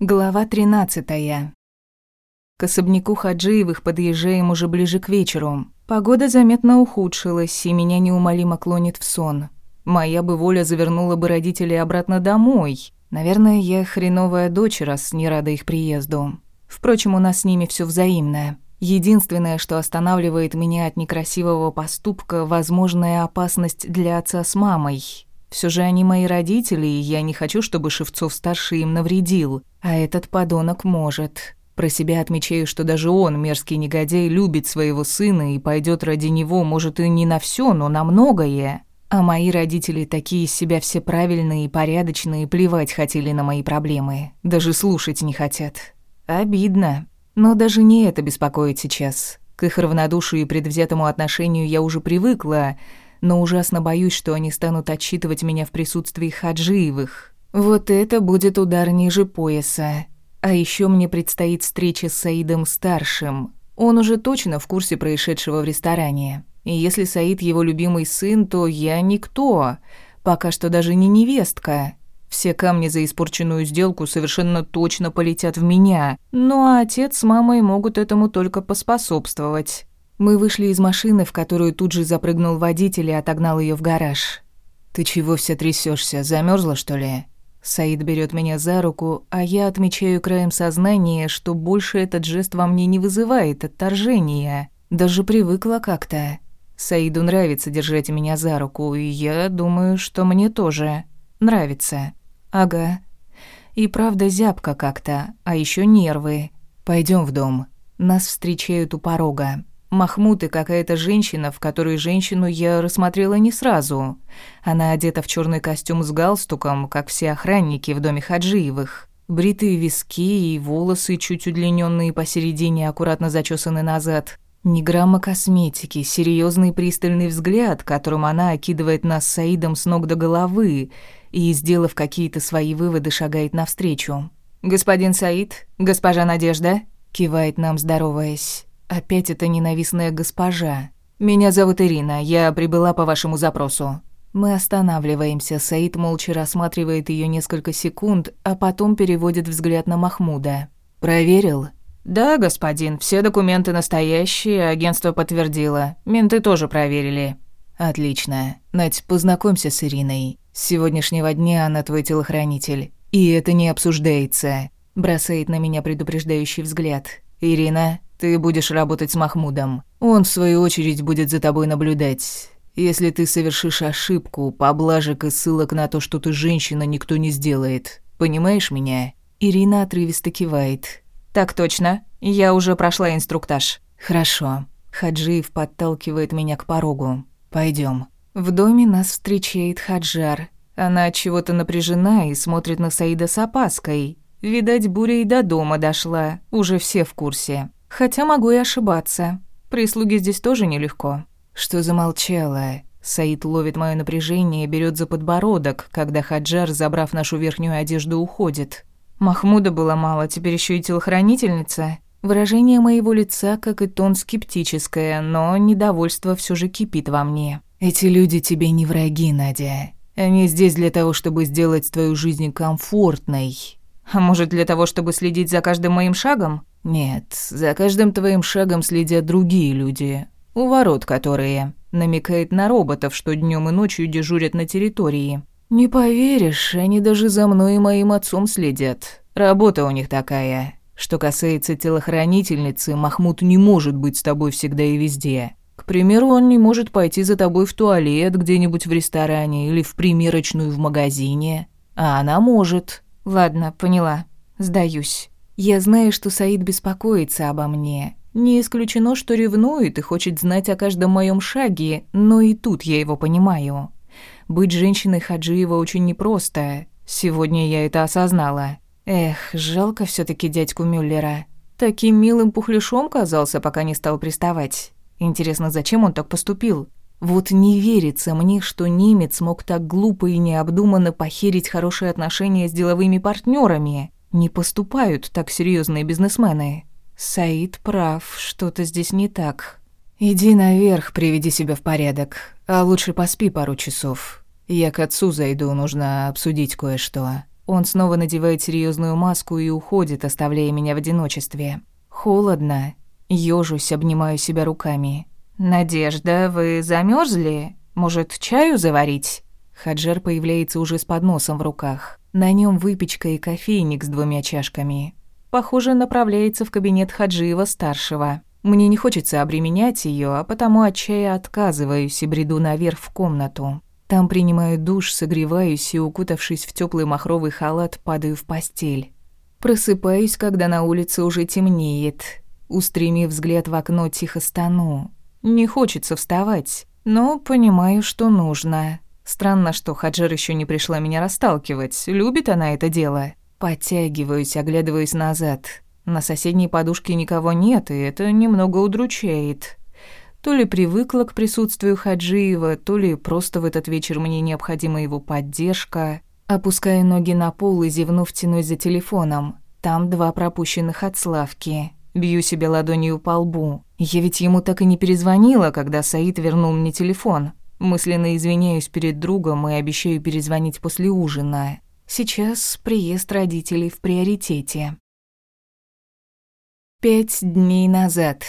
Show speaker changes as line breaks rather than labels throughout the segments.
Глава 13. К особняку Хаджиевых подъезжаем уже ближе к вечеру. Погода заметно ухудшилась, и меня неумолимо клонит в сон. Моя бы воля завернула бы родителей обратно домой. Наверное, я хреновая дочь, раз не рада их приезду. Впрочем, у нас с ними все взаимно. Единственное, что останавливает меня от некрасивого поступка, возможная опасность для отца с мамой. Все же они мои родители, и я не хочу, чтобы Шевцов-старший им навредил. А этот подонок может. Про себя отмечаю, что даже он, мерзкий негодяй, любит своего сына и пойдет ради него, может, и не на все, но на многое. А мои родители такие из себя все правильные и порядочные, плевать хотели на мои проблемы. Даже слушать не хотят. Обидно. Но даже не это беспокоит сейчас. К их равнодушию и предвзятому отношению я уже привыкла, но ужасно боюсь, что они станут отчитывать меня в присутствии Хаджиевых. Вот это будет удар ниже пояса. А еще мне предстоит встреча с Саидом Старшим. Он уже точно в курсе происшедшего в ресторане. И если Саид его любимый сын, то я никто. Пока что даже не невестка. Все камни за испорченную сделку совершенно точно полетят в меня. Ну а отец с мамой могут этому только поспособствовать. Мы вышли из машины, в которую тут же запрыгнул водитель и отогнал ее в гараж. «Ты чего вся трясешься? Замерзла, что ли?» Саид берет меня за руку, а я отмечаю краем сознания, что больше этот жест во мне не вызывает отторжения. Даже привыкла как-то. Саиду нравится держать меня за руку, и я думаю, что мне тоже нравится. Ага. И правда зябко как-то, а еще нервы. Пойдем в дом. Нас встречают у порога. Махмуд и какая-то женщина, в которой женщину я рассмотрела не сразу. Она одета в черный костюм с галстуком, как все охранники в доме Хаджиевых. Бритые виски и волосы, чуть удлиненные посередине, аккуратно зачесаны назад. Ни грамма косметики, серьезный пристальный взгляд, которым она окидывает нас с Саидом с ног до головы и, сделав какие-то свои выводы, шагает навстречу. «Господин Саид, госпожа Надежда», кивает нам, здороваясь. Опять эта ненавистная госпожа. Меня зовут Ирина, я прибыла по вашему запросу. Мы останавливаемся, Саид молча рассматривает ее несколько секунд, а потом переводит взгляд на Махмуда. Проверил? Да, господин, все документы настоящие, агентство подтвердило. Менты тоже проверили. Отлично. Надь, познакомься с Ириной. С сегодняшнего дня она твой телохранитель. И это не обсуждается. Бросает на меня предупреждающий взгляд. Ирина, ты будешь работать с Махмудом. Он, в свою очередь, будет за тобой наблюдать. Если ты совершишь ошибку, поблажек и ссылок на то, что ты женщина, никто не сделает. Понимаешь меня?» Ирина отрывисто кивает. «Так точно. Я уже прошла инструктаж». «Хорошо». Хаджиев подталкивает меня к порогу. Пойдем. В доме нас встречает Хаджар. Она от чего-то напряжена и смотрит на Саида с опаской. Видать, буря и до дома дошла. Уже все в курсе. Хотя могу и ошибаться. Прислуги здесь тоже нелегко. Что замолчала? Саид ловит мое напряжение и берет за подбородок, когда Хаджар, забрав нашу верхнюю одежду, уходит. Махмуда было мало, теперь еще и телохранительница. Выражение моего лица, как и тон, скептическое, но недовольство все же кипит во мне. «Эти люди тебе не враги, Надя. Они здесь для того, чтобы сделать твою жизнь комфортной. А может, для того, чтобы следить за каждым моим шагом? Нет, за каждым твоим шагом следят другие люди. У ворот которые. Намекает на роботов, что днем и ночью дежурят на территории. Не поверишь, они даже за мной и моим отцом следят. Работа у них такая. Что касается телохранительницы, Махмуд не может быть с тобой всегда и везде. К примеру, он не может пойти за тобой в туалет где-нибудь в ресторане или в примерочную в магазине. А она может. Ладно, поняла. Сдаюсь. Я знаю, что Саид беспокоится обо мне. Не исключено, что ревнует и хочет знать о каждом моем шаге, но и тут я его понимаю. Быть женщиной Хаджиева очень непросто. Сегодня я это осознала. Эх, жалко все таки дядьку Мюллера. Таким милым пухляшом казался, пока не стал приставать. Интересно, зачем он так поступил? Вот не верится мне, что немец мог так глупо и необдуманно похерить хорошие отношения с деловыми партнерами. Не поступают так серьезные бизнесмены. Саид прав, что-то здесь не так. Иди наверх, приведи себя в порядок, а лучше поспи пару часов. Я к отцу зайду, нужно обсудить кое-что. Он снова надевает серьезную маску и уходит, оставляя меня в одиночестве. Холодно. Ёжусь, обнимаю себя руками. «Надежда, вы замерзли? Может, чаю заварить?» Хаджар появляется уже с подносом в руках. На нем выпечка и кофейник с двумя чашками. Похоже, направляется в кабинет Хаджиева-старшего. Мне не хочется обременять ее, а потому от чая отказываюсь и бреду наверх в комнату. Там принимаю душ, согреваюсь и, укутавшись в теплый махровый халат, падаю в постель. Просыпаюсь, когда на улице уже темнеет. Устремив взгляд в окно, тихо стану. Не хочется вставать, но понимаю, что нужно. Странно, что Хаджар еще не пришла меня расталкивать. Любит она это дело. Подтягиваюсь, оглядываюсь назад. На соседней подушке никого нет, и это немного удручает. То ли привыкла к присутствию Хаджиева, то ли просто в этот вечер мне необходима его поддержка. Опускаю ноги на пол и зевнув тянусь за телефоном. Там два пропущенных от Славки. Бью себя ладонью по лбу. Я ведь ему так и не перезвонила, когда Саид вернул мне телефон. Мысленно извиняюсь перед другом и обещаю перезвонить после ужина. Сейчас приезд родителей в приоритете. Пять дней назад.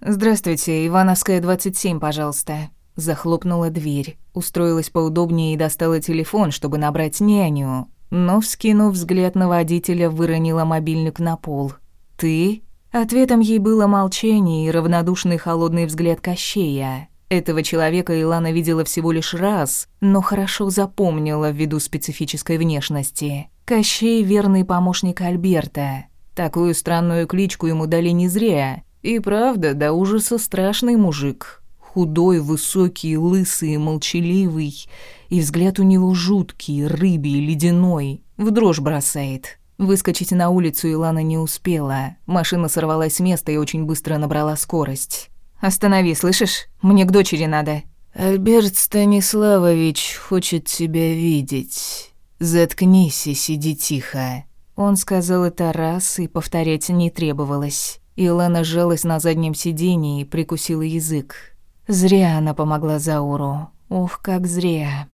«Здравствуйте, Ивановская, 27, пожалуйста». Захлопнула дверь, устроилась поудобнее и достала телефон, чтобы набрать няню. Но, вскинув взгляд на водителя, выронила мобильник на пол. «Ты?» Ответом ей было молчание и равнодушный холодный взгляд Кощея. Этого человека Илана видела всего лишь раз, но хорошо запомнила ввиду специфической внешности. Кощей – верный помощник Альберта. Такую странную кличку ему дали не зря. И правда, до ужаса страшный мужик. Худой, высокий, лысый, молчаливый. И взгляд у него жуткий, рыбий, ледяной. В дрожь бросает. Выскочить на улицу Илана не успела. Машина сорвалась с места и очень быстро набрала скорость. «Останови, слышишь? Мне к дочери надо».
«Альберт Станиславович хочет тебя видеть. Заткнись и сиди тихо».
Он сказал это раз, и повторять не требовалось. Илана сжалась на заднем сиденье и прикусила язык. Зря она помогла Зауру. Ух, как зря.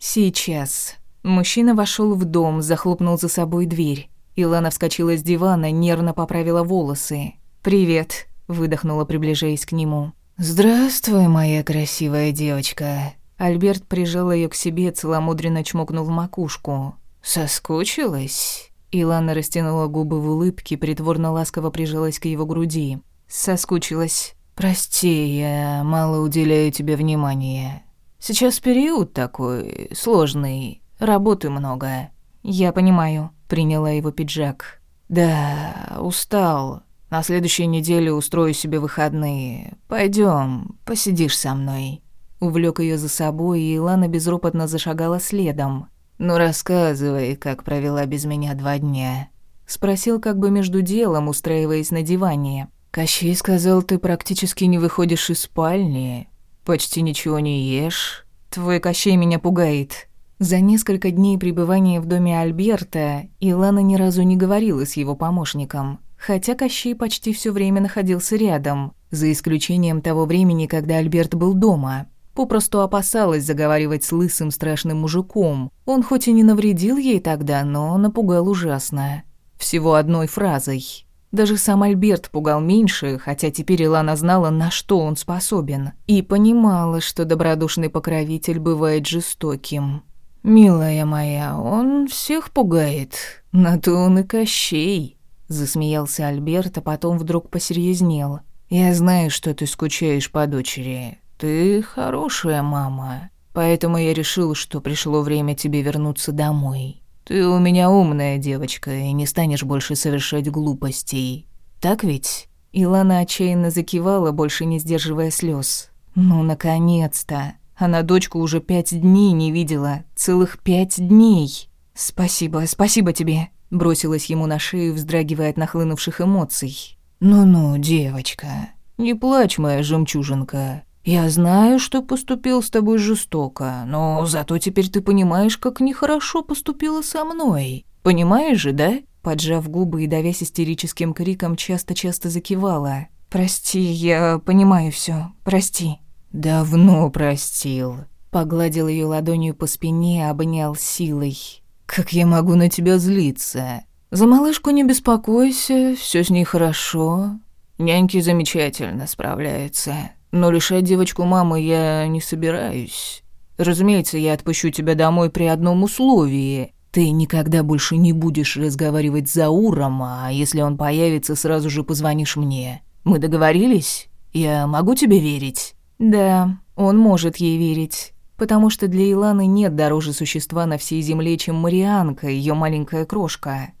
Сейчас. Мужчина вошел в дом, захлопнул за собой дверь. Илана вскочила с дивана, нервно поправила волосы. «Привет», — выдохнула, приближаясь к нему.
«Здравствуй, моя красивая девочка».
Альберт прижал ее к себе, целомудренно чмокнул в макушку.
«Соскучилась?»
Илана растянула губы в улыбке, притворно ласково прижалась к его груди. «Соскучилась».
«Прости, я мало уделяю тебе внимания. Сейчас период такой сложный. Работы много».
«Я понимаю», — приняла его пиджак.
«Да, устал. На следующей неделе устрою себе выходные. Пойдем, посидишь со мной».
Увлек ее за собой, и Илана безропотно зашагала следом.
«Ну рассказывай, как провела без меня два дня».
Спросил как бы между делом, устраиваясь на диване.
«Кощей сказал, ты практически не выходишь из спальни, почти ничего не ешь.
Твой Кощей меня пугает». За несколько дней пребывания в доме Альберта Илана ни разу не говорила с его помощником, хотя Кощей почти все время находился рядом, за исключением того времени, когда Альберт был дома. Попросту опасалась заговаривать с лысым страшным мужиком. Он хоть и не навредил ей тогда, но напугал ужасно. Всего одной фразой. Даже сам Альберт пугал меньше, хотя теперь Илана знала, на что он способен. И понимала, что добродушный покровитель бывает жестоким.
«Милая моя, он всех пугает. На то он и Кощей», — засмеялся Альберт, а потом вдруг посерьезнел. «Я знаю, что ты скучаешь по дочери. Ты хорошая мама, поэтому я решил, что пришло время тебе вернуться домой. Ты у меня умная девочка и не станешь больше совершать глупостей. Так ведь?»
Илана отчаянно закивала, больше не сдерживая слез. «Ну, наконец-то!» Она дочку уже пять дней не видела. Целых пять дней. «Спасибо, спасибо тебе», — бросилась ему на шею, вздрагивая от нахлынувших эмоций.
«Ну-ну, девочка, не плачь, моя жемчужинка. Я знаю, что поступил с тобой жестоко, но зато теперь ты понимаешь, как нехорошо поступила со мной. Понимаешь же, да?»
Поджав губы и давясь истерическим криком, часто-часто закивала. «Прости, я понимаю все. Прости».
«Давно простил.
Погладил ее ладонью по спине, обнял силой.
«Как я могу на тебя злиться? За малышку не беспокойся, все с ней хорошо. Няньки замечательно справляются. Но лишать девочку мамы я не собираюсь. Разумеется, я отпущу тебя домой при одном условии. Ты никогда больше не будешь разговаривать с Зауром, а если он появится, сразу же позвонишь мне. Мы договорились? Я могу тебе верить?»
«Да, он может ей верить, потому что для Иланы нет дороже существа на всей земле, чем Марианка, ее маленькая крошка.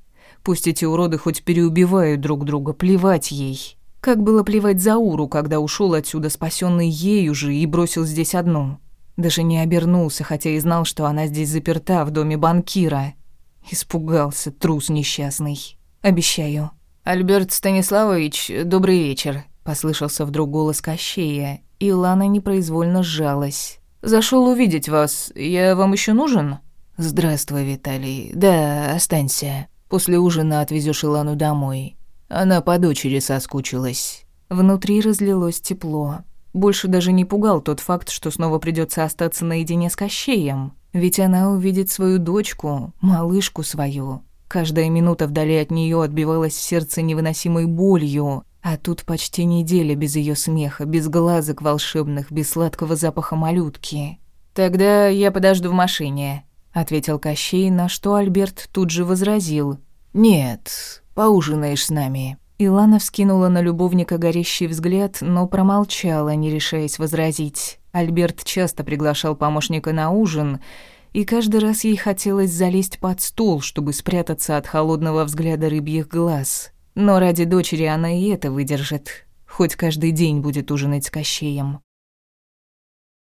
Пусть эти уроды хоть переубивают друг друга, плевать ей. Как было плевать Зауру, когда ушел отсюда спасенный ею же и бросил здесь одну?» Даже не обернулся, хотя и знал, что она здесь заперта в доме банкира. Испугался, трус несчастный. Обещаю.
«Альберт Станиславович, добрый вечер», — послышался вдруг голос Кощея, и Лана непроизвольно сжалась. Зашел увидеть вас. Я вам еще нужен?»
«Здравствуй, Виталий. Да, останься. После ужина отвезешь Илану домой. Она по дочери соскучилась». Внутри разлилось тепло. Больше даже не пугал тот факт, что снова придется остаться наедине с Кощеем. Ведь она увидит свою дочку, малышку свою. Каждая минута вдали от нее отбивалась в сердце невыносимой болью, а тут почти неделя без ее смеха, без глазок волшебных, без сладкого запаха малютки.
«Тогда я подожду в машине», —
ответил Кощей, на что Альберт тут же возразил.
«Нет, поужинаешь с нами».
Илана вскинула на любовника горящий взгляд, но промолчала, не решаясь возразить. Альберт часто приглашал помощника на ужин, и каждый раз ей хотелось залезть под стол, чтобы спрятаться от холодного взгляда рыбьих глаз. Но ради дочери она и это выдержит. Хоть каждый день будет ужинать с Кощеем.